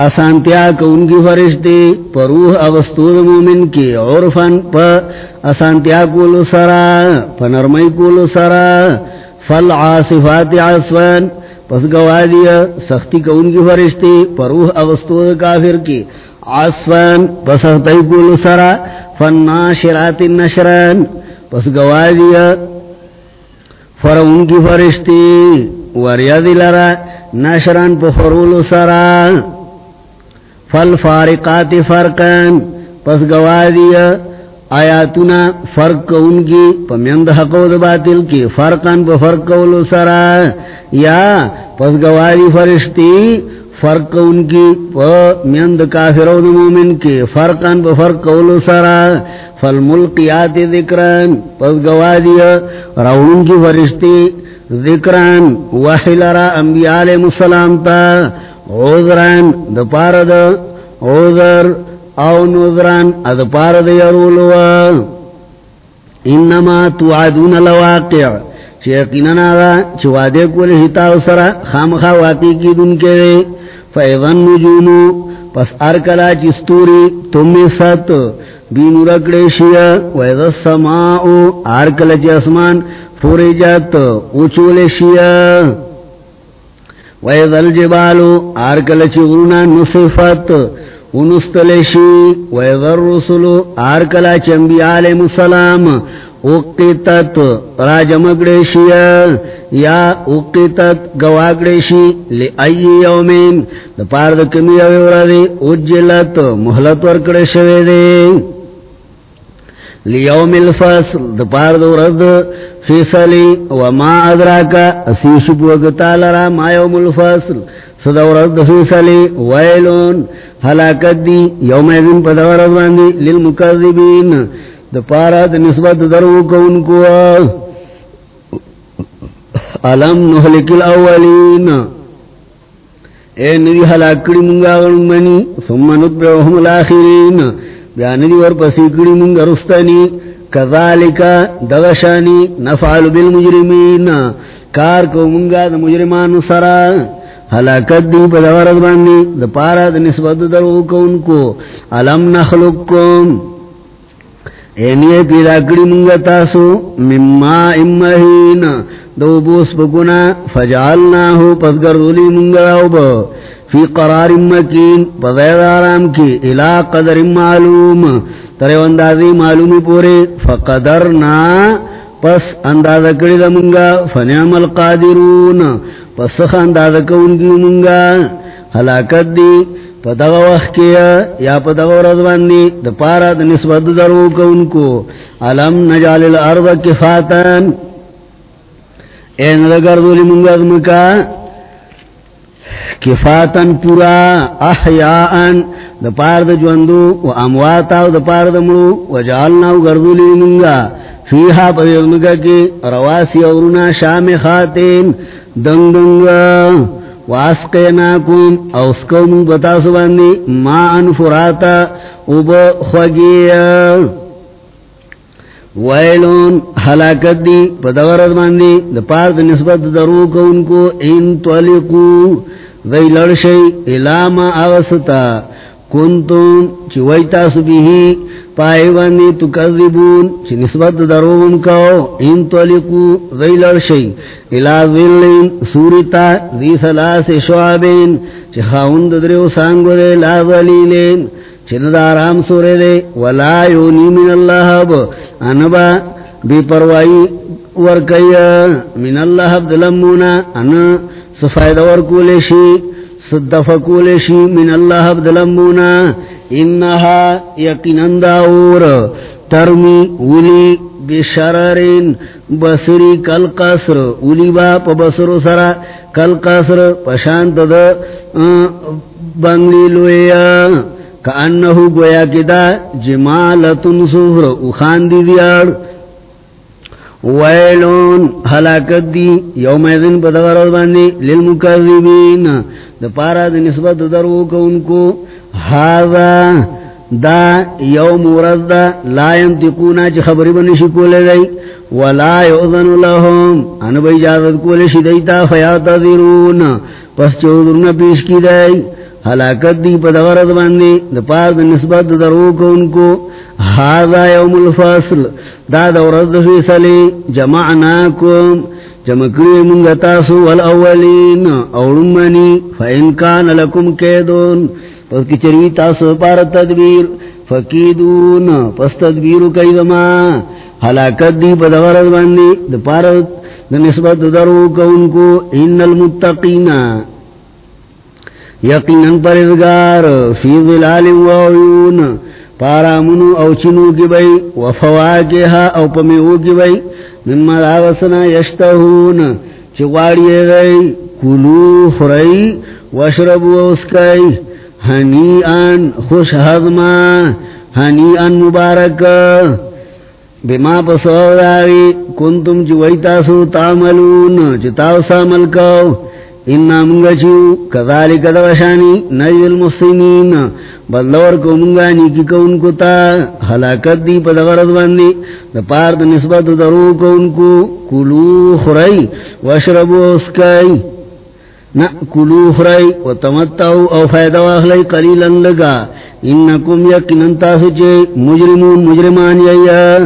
اسانتیا کو ان کی فرشتے پروح اغسطود مومن کی عرفن پا اسانتیا کولو سرا، پا نرمی کولو سرا. فالعاصفات عصفان پس گوادیا سختی کو ان کی فرشتے پروح اغسطود کافر کی۔ عصفان، پس سختی کولو سرا، فالناشرات نشران۔ پس گوادیا فر ان کی فرشتے وریا دلرا نشران پا فرولو سرا۔ فل فارقات فرقن پس گوادیا آیاتنا فرق ان کی پمیند حق و باطل کی فرقن پا فرق اولو سرا، یا پس گوادی فرشتی، فرق ان کی پا میند کافر و مومن کی فرقن پا فرق اولو سرا، فالملقیات ذکرن پس گوادیا رون کی فرشتی ذکرن وحی لرا انبیاء علیہ السلام تا عذران دا پار دا عذر او نذران اد پار دا یرولوا انما توعدون لواقع. چی یقینن آغا چی وعدے کول ہتاو سرا خامخا واقعی کی دن کے دے فیضن نجومو پس ارکلا چی ستوری تمی ست بینو رکڑے شیا ویضا السماعو ارکلا چی اسمان فوری جات اوچول شیا ویضا الجبالو ارکلا چی غرونا نصفت انستلشی ویضا الرسلو ارکلا چی انبیاء علیہ السلام اقتت راجمگڑیشی یا اقتت گواگڑیشی لی ای یومین دا پار دا کمی اوی وردی اجلت محلت ورکڑشوی دی لی یوم الفصل دا پار دا ورد فیصلی وما ادراکا اسیشب وقتا ما یوم الفصل صدا ورد ویلون حلاکت دی یوم ایدن پا دا ورد باندی، للمکذبین. دا پارا دا نسبت درو کون کو علم نحلک الاولین. اے ندی حلاکڑی منگا غنمانی ثم نتبعهم الاخرین. بیاندی ورپسیکڑی منگا رستانی کذالکا دغشانی، نفعل بالمجرمین. کار کو منگا دا مجرمان سرا. حلاکت دی پا دورت باندی، دا پارا دا نسبت درو کون کو علم نخلق نخلقکم اینی پیدا کری منگا تاسو، مما امہین۔ دو بوس بکنا فجعلناہو، پس گردولی منگا داو با۔ فی قرار مکین، پا پزید آرام کی، الى قدر معلوم۔ ترے اندازی معلومی پورے، فقدرنا پس انداز کری دا منگا، فنعم القادرون. پس سخ انداز کونگی منگا؟ حلاکت دی، پا پدغ وقت کیا یا پدغ رضواندی دا پارا دا نسبت درو کونکو علم نجال الارض کفاتن این دا گردولی منگز مکا. کفاتن پورا احیاءن دا پار دا جوندو و امواتاو دا پار دا مرو و جعلناو گردولی منگا. فیہا پدغ مکا کی رواسی اورونا شام خاتین دنگ دنگا واسقیناکم اوسکوم بتاسو باندی ما انفراتا اوب خوگیا ویلون حلاکت دی پدورت باندی دا پار نسبت درو کونکو ان تولیقو دی لڑشی الاما آغستا کنتم چی ویتاسو بیہی پائے باندی تکذبون چی نسبت دروون کاؤ ان تولیقو غیلر شئی الى ظلین سورتا دی سلاس شعبین چی خاوند دریو سانگو دے لا ظلیلین چی ندارام سورے دے ولا یونی من اللہ با انبا بی پروائی ورکی من اللہ عبدالمونا ان سفائد ورکولشی صدفکولشی من اللہ عبدالمونا، انہا یقینن داور، ترمی ولی بشررین بسری کل قصر ولی با پا بسر سرا کل قصر پشانت دا بنگلی لویا، کانہو گویا کدا جمالتن سفر اخاندی دیار ویلون حلاکت دی یوم ایدن پا دغرد باندی للمکذبین. دا پارا دا نسبت درو کونکو. هذا دا یوم ورد دا لا ينتقونا چی خبری بنشی کولے دی ولا یعظن لهم. ان بی جازت کولے شی دیتا فیاتا دیرون پس چودرنا پیش کی دی حلاکت دی پا دغرد باندی، دا پار دا نسبت دا دروکو انکو هذا یوم الفصل، دا دا ورد فیصلی، جمعناکم جمکری منگتاسو والاولین اولمنی فإن کان لکم کیدون پس کی چروی تاسو پار تدبیر، فکیدون، پس تدبیر کئی دما حلاکت دی پا دغرد باندی، دا پار دا نسبت درو کونکو، ان المتقین یقیناً پرزگار فی ظلال و عیون. پارا منو او چنو کی بئی، و فواکہا او پمیو کی بئی. مما داوسنا یشتہون. چگواری گئی، کلو خرائی وشربو اسکائی ہنیان خوش حضما ہنیان مبارک. بما پسو داوی کنتم چوئی تاسو تعملون چتاو سامل کو انا منگا چیو کذالک دوشانی نجد المحسنین بدلور کو منگا نیکی کو ان کو تا حلاکت دی پا دغرد باندی دا پار نسبت درو کو ان کو. کلو خرائی واشربو اسکائی. نا، کلو خرائی و تمتاو او فائدہ واخلائی قلیلا لگا. انکم یقنن تاسو چے مجرمون مجرمان یا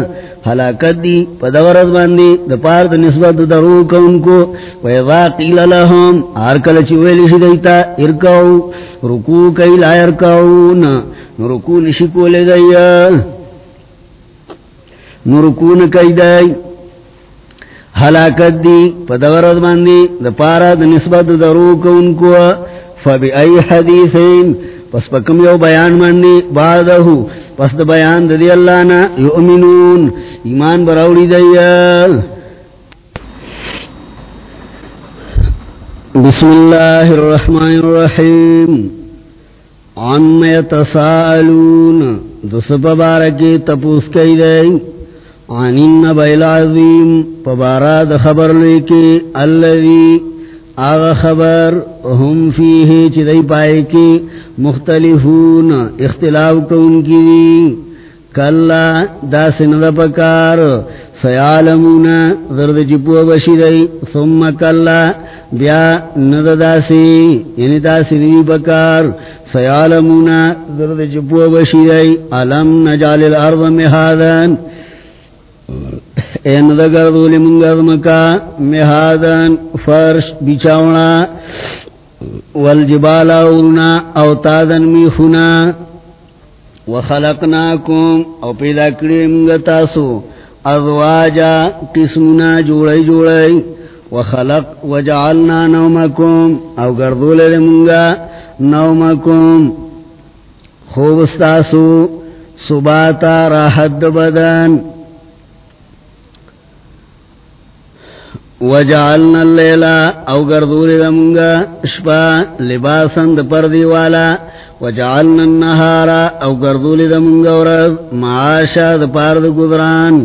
حلاکت دی پدورت باندی دا پار دا نسبت درو کون کو ویضا قیل لهم آرکل چویلی شدیتا ارکاو رکو کئی لا ارکاو نرکو نشکو لے گئی۔ نرکو نکئی دائی۔ حلاکت دی پدورت باندی دا پار دا نسبت درو کون کو فبی ای حدیثین، پس پکم یو بیان ماندی بعدہو پس دا بیان دا دی اللہ نا یؤمنون. ایمان براوڑی دیا بسم اللہ الرحمن الرحیم. عم یتسالون دس پبارکی تپوس کئی دی. عن النبع العظیم پباراد خبر لے کے اللذی آغا خبر ہم فیہ چدئی پائے کی مختلفون اختلاف کون کی دی. کلا دا سند پکار سیالمون زرد چپو بشی دی. ثم کلا بیا ند دا سی یعنی دا سندی پکار سیالمون زرد چپو بشی دی. علم نجال الارض مہادن این دگر دولی منگز مکا، مہادن، فرش، بچاونا، والجبال اورنا اوتادن میخنا وخلقناکم، او پیدا کری منگتاسو ازواجا قسمنا جوڑی جوڑی، وخلق وجعلنا نومکم، او گردول منگا، نومکم خوبستاسو سباتا راحت بدن وجعلنا اللیلا او گردول دمگا شپا لباسا دپردی والا. وجعلنا النهارا او گردول دمگا ورد معاشا دپارد گدران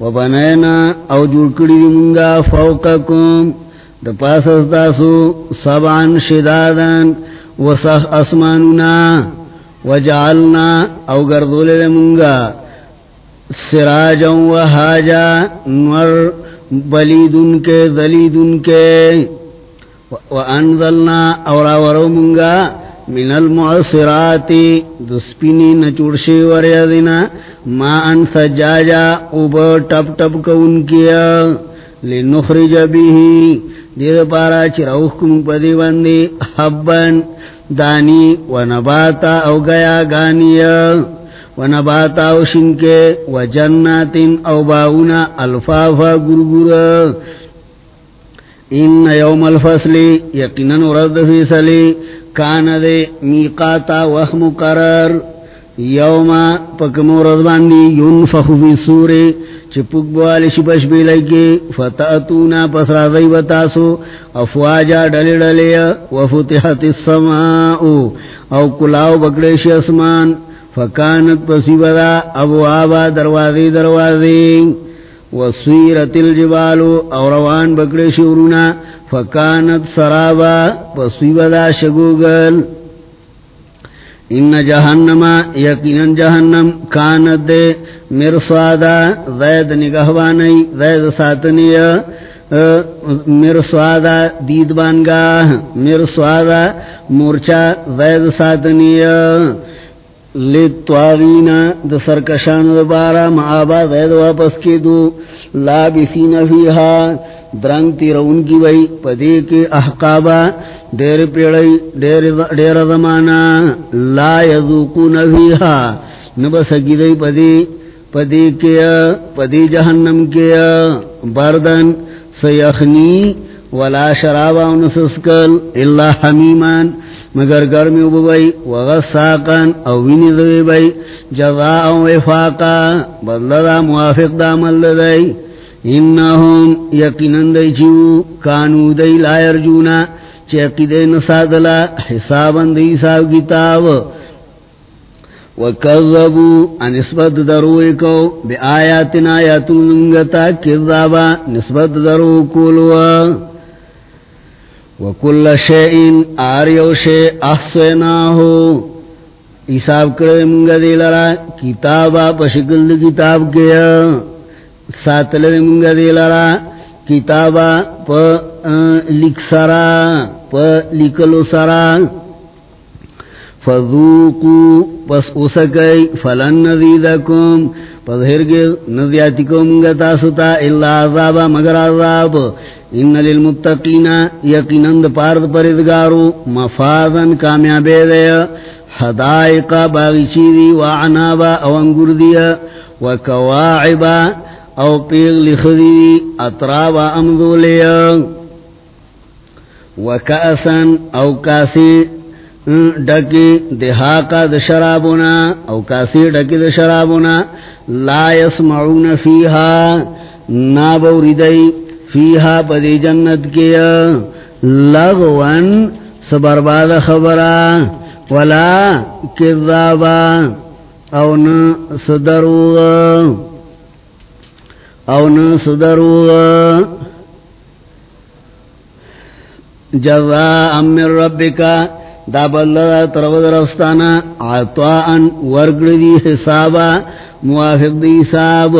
وبنینا او جوڑکڑی دمگا فوقکم دا دپاس استاسو سبعن شدادن وسخ اسماننا وجعلنا او گردول دمگا سراجا وحاجا نور بلید ان کے ذلید ان کے وانزلنا اورا ورو منگا من المعصرات دسپینی نچوڑشی وریدنا ما ان سجاجا اوبا ٹپ ٹپ کو ان کیا لنخرج بیہی دید پارا چروخکم پدی بندی حبن دانی ونباتا او گیا گانیا ونباتا او شنکے وجنات او باغنا الفافا گرگر ان یوم الفصل یقیناً ورد فیصلی کان دے میقاتا وخم قرار. یوم پکم ورد باندی ینفخ فی سوری چپک بوالی شپش بیلائی کے فتاتونا پس رازی بتاسو. افواجا ڈلی ڈلی وفتحت السماء. او کلاو بکڑیش اسمان. فکانت پسیبدا ابو آبا دروازی دروازی وسویرت الجبالو اوروان بکڑی شورونا فکانت سرابا پسیبدا شگوگل ان جہنم یقینا جہنم کانت دے مرسوادا زید نگہوانی زید ساتنی مرسوادا دید بانگاہ مرسوادا مورچا زید ساتنی لتواغین د سرکشان دبارا معابا غید واپس کی دو لابسین فیہا درنگ تیرون کی وئی پدی کے احقابا دیر پیڑی دیر دیر زمانا لا یذوقون فیہا نبسکی دی پدی پدی کے پدی جہنم کے بردن. سیخنی ولا شرابا ونسسکل اللہ حمیمان. مگر گرمی وبوی وغساقن او وینی دوی بی جزاء وفاقا بدلدا موافق دا مل ملدی انہم یقینن دی چیو کانو دی لا یرجونا چیقی دی نسادلا حسابا دی حساب کتاب. وکذبو نسبت دروی کو، بی آیاتنا آیاتن لنگتا کذابا، نسبت درو کولوا وکل شئین آریو شئ احسناہو۔ حساب کرے منگا دی لرا کتابا پشکل دی کتاب کیا۔ ساتل دی منگا دی لرا کتابا پا لکھ سرا پا لکلو سرا۔ فذوقو پس اسکئی فلن نزیدکم، پس ہرگز نزیاتکم گتا ستا اللہ عذابا مگر عذاب. ان للمتقین یقینند پارد پردگارو مفاظن کامیابے دیا حدائق باغچی دی وعنابا او انگر دیا وکواعبا او پیغ لخدی دی اطرابا امدو لیا وکاسن او کاسی ڈکی دہاقا دشرابنا او کاسی ڈکی دشرابنا لا يسمعون فیہا، نابو نابوردئی فیہا پدی جنت کیا۔ لغوان سبرباد خبرا، ولا کذابا، او ن صدروا او ن صدروا جزاء من ربك دا بلدا ترود رفستانا رستانا عطاء ورگردی حسابا، موافق دی حساب.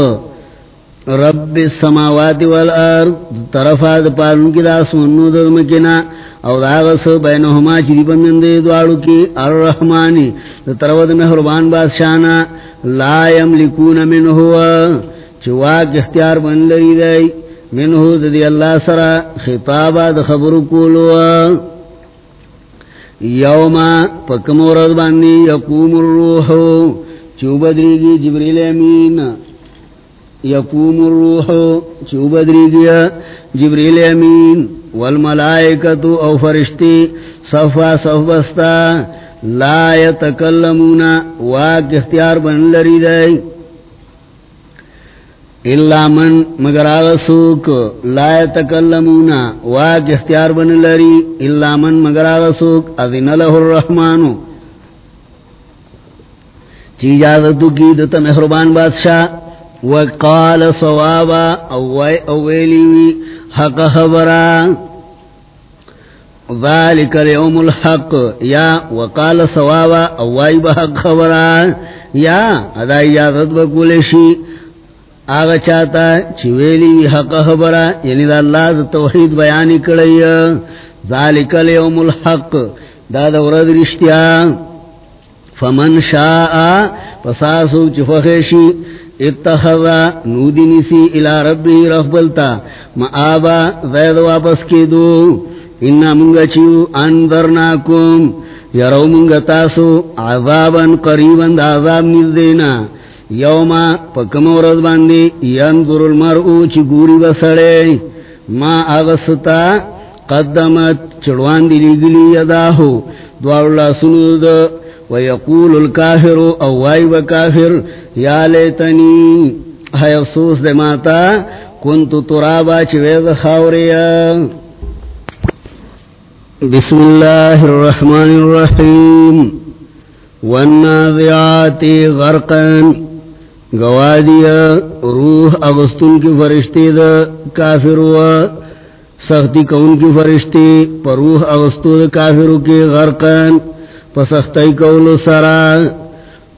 رب السماوات والارض، طرفا دا پالن کی دا سنو دا مکنا او دا غس بینہما چیدی پندن دے دوارو کی الرحمانی دا طرود محربان بادشانا، لا یملکون منہو. چواک اختیار بن لری دی. منہو دا دی اللہ سرا، خطابا دا خبرو کولوا یوما پکم ورد باندی یقوم الروح. چوب دریگی جبریل امین. یقوم الروح. چوب دریگی جبریل امین. والملائکتو او فرشتی. صفا صفبستا. لا یتکلمون. واک اختیار بن لری دی. الا من مگر آغا سوک لا يتکلمون واک اختیار بن لری، الا من مگر آغا سوک اذن له الرحمانو چی اجازتو کی دتا محربان بادشاہ؟ وقال صوابا اویلیوی حق خبرا. ذالک اليوم الحق. یا وقال صوابا اووائی بحق خبرا. یا، ادا اجازت بکولشی آغا چاہتا چویلی حق خبرا یعنی دا اللہ دا توحید بیانی کڑی ذالک الیوم الحق، دا دا ورد رشتیا۔ فمن شاء، پساسو چفخشی اتخذا نودی نسی الى ربی رفبلتا۔ ما آبا زید واپس کی دو انا منگا چیو اندرناکم یرو منگا تاسو عذابا قریبا دا عذاب نزدینا یوما پکم ورد باندی ینظر المرء چی گوری بسڑے ما آغستا قدمت چڑوان دی لگلی یداہو دوار اللہ سنود ویقول الكافر او وائی بکافر یا لیتنی ہے افسوس دے ماتا کنتو ترابا چی وید خاوریا بسم اللہ الرحمن الرحیم والنازعات غرقن گوادیا، روح اغسطن کی فرشتی دا کافر و سختی کون کی فرشتی پر روح اغسطو دا کافر کی غرقن پسختی کولو سرا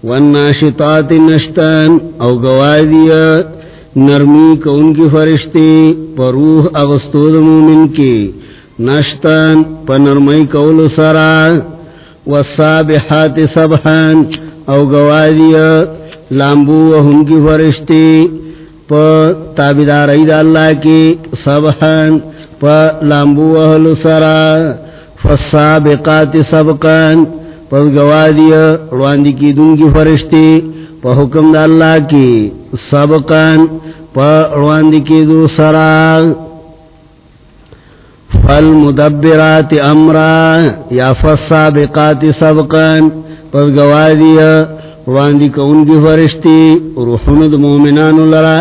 والناشطات نشتن او گوادیا، نرمی کون کی فرشتی پر روح اغسطو دا مومن کی نشتن پا نرمی کولو سرا والصابحات صبحان، او گوادیا لامبو وهم کی فرشتی پا تابدار اید اللہ کی صبحان پا لامبو وحل سرا فالصابقات سبقان پس گوادیا رواندی کی دن کی فرشتی پا حکم دا اللہ کی سبقان، پا رواندی کی دو سرا۔ فالمدبرات امرا، یا فالسابقات سبقان پس گوادیا رواندی واندی کون کی فرشتی روحن روحند مومنان لرا،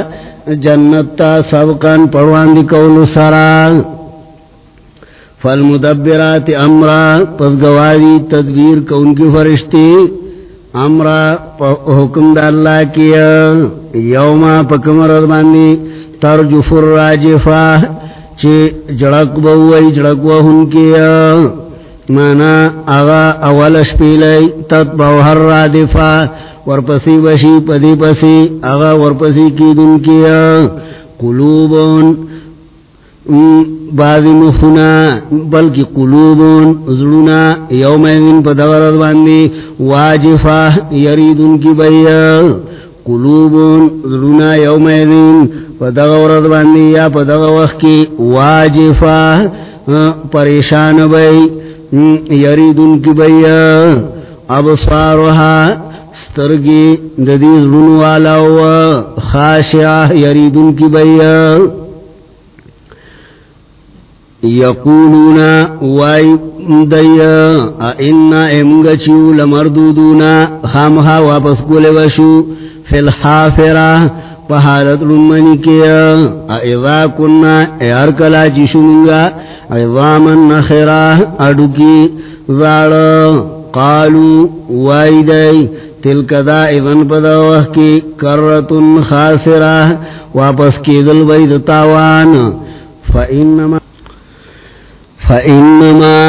جنت تا سبقان پرواندی کون سرا. فالمدبرات امرا، پس گوادی تدبیر کون کی فرشتی، امرا حکم دا اللہ کیا. یوما پکمرد باندی ترجف الراجفہ، چی جڑک بوئی جڑک وہن کیا. مانا اغا اولش پیلی تطبع ہر رادفا ورپسی بشی پدی پسی اغا ورپسی کی دن کیا۔ قلوبون بعض مخنا بلکی قلوبون زلنا یوم ایدن پدغرد باندی واجفا یریدن کی بیا۔ قلوبون زلنا یوم ایدن پدغرد باندی یا پدغ وقت کی واجفا پریشان بی یریدن کی بیا، ابصارها سترگی ددیز رنوالا و خاشعہ یریدن کی بیا. یقولون، وائی دیا اینا امگچیو لمردودونا خامها واپس کولے وشو، فی الحافرہ پہالت رمانی کیا۔ ایضا کننا ایار کلا چشنگا ایضامن نخرا اڈکی زار قالو وائی دی تلک دا اذن پدا وحکی کرتن خاسرہ واپس کی دل بید تاوان۔ فإنما فإنما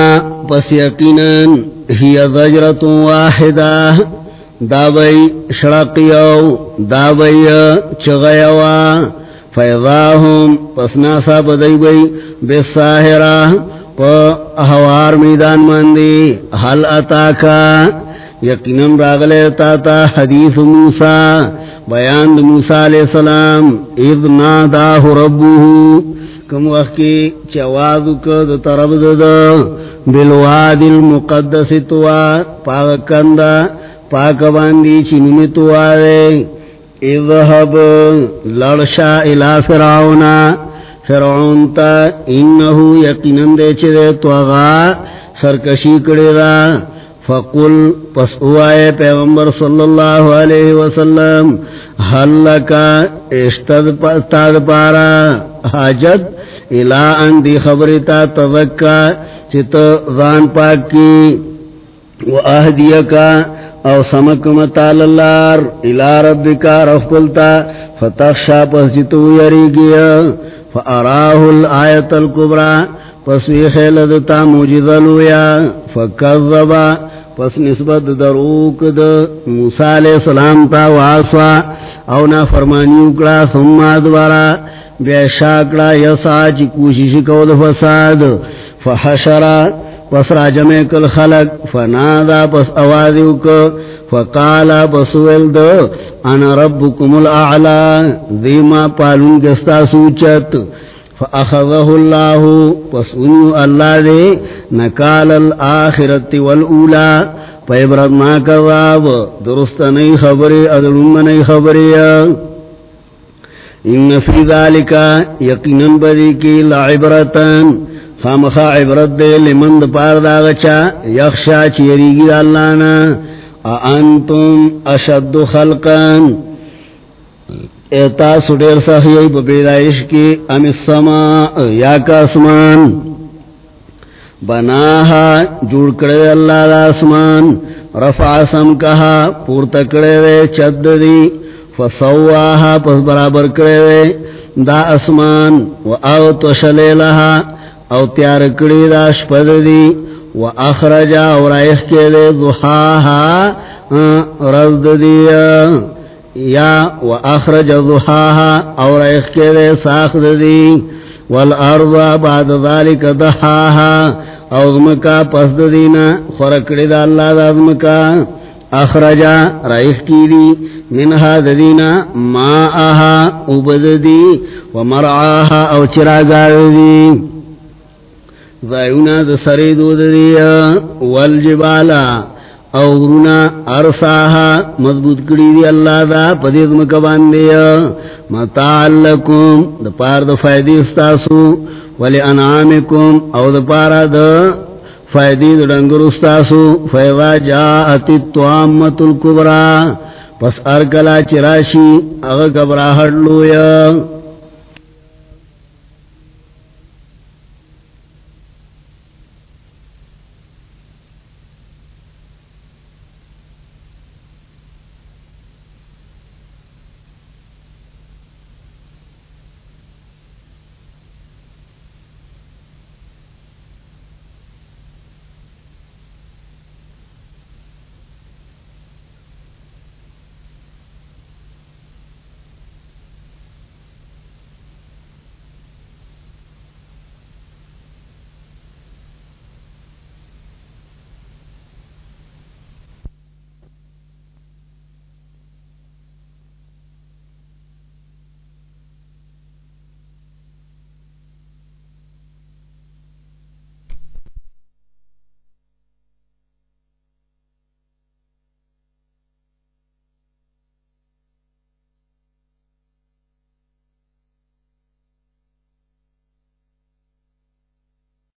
پس یقیناً ہی ضجرت واحدہ۔ دابئی شرقیو دابئی چغیوا فیضاہم، پس ناسا پدائی بئی بساہرہ، پا احوار میدان ماندی، حل اتاکا، یقیناً راغلے تاتا حدیث موسیٰ، بیان موسیٰ علیہ السلام، اذ ناداہ ربوہو کم وقت کی چواز کد طرف دد بالواد المقدس توا پاک پاک باندی چنمی توا دے اذهب لڑشا الى فرعونا فرعون تا انہو یقینن دے چدے توغا سرکشی کڑی دا۔ فقل، پس اوائے پیغمبر صلی اللہ علیہ وسلم حل لکا اشتد پستاد پارا حاجت؟ الہ اندی خبرتا تذکا چت ذان پاک کی۔ و اہدیکا او سمکم تاللار الہ ربکا رفقلتا فتخشا پس جتو یری گیا فاراہ الآیت الكبرى پس وی خیلدتا موجزلویا فکذبا، پس نسبت دروک دا موسیٰ علیہ السلام تا واسوا، او نا فرمانی اکڑا، ثم ادبارا بے شاکڑا، یسا چی کوشش کو دا فساد، فحشرا پس راجم کل خلق فنادا پس اوازیو کو فقالا پس ویل دا انا ربکم الاعلا دیما پالون کستا سوچت۔ فأخذه الله فسنو الله دے، نکال الآخرت والأولا فیبرد ما کذاب، درست نئی خبری ادلوم نئی خبری۔ ان فی ذالکا یقیناً بدی کی لعبرتن خامخا عبرت دے لمن پار داغچا، یخشا چیریگی دالانا انتم اشد خلقان ایتا سڈیر سخی بپیدائش کی، ام السماء، یا کا اسمان بناہا، جوڑ کرے اللہ دا اسمان رفع سم کہا پور تکڑے وے چد دی. فسواہا، پس برابر کرے وے دا اسمان و او تشلے لہا او تیار کڑی دا شپد دی و اخرجا و رائخ کے دے ضحاہا رزد دیا یا و اخرج ضحاها اور ایخ کے دے ساخت دی والارض بعد ذالک دحاها، او اوزمکا پس دینا خورکڑی دا اللہ دا ازمکا اخرجا رائخ کی دی، منها دینا ماءها عبد دی ومرعاها او چراغار دی زائونا دا سری سریدو دی والجبالا اورونا ارساها مضبوط کری دی اللہ دا پدید مکبان دیا متعلکم دا پار دا فائدی استاسو ولی انعامکم او دا پارا دا فائدی دا ڈنگر استاسو فیضا جاعتی توامت الکبرا پس ارکلا چراشی اغا کبرا ہڈلو یا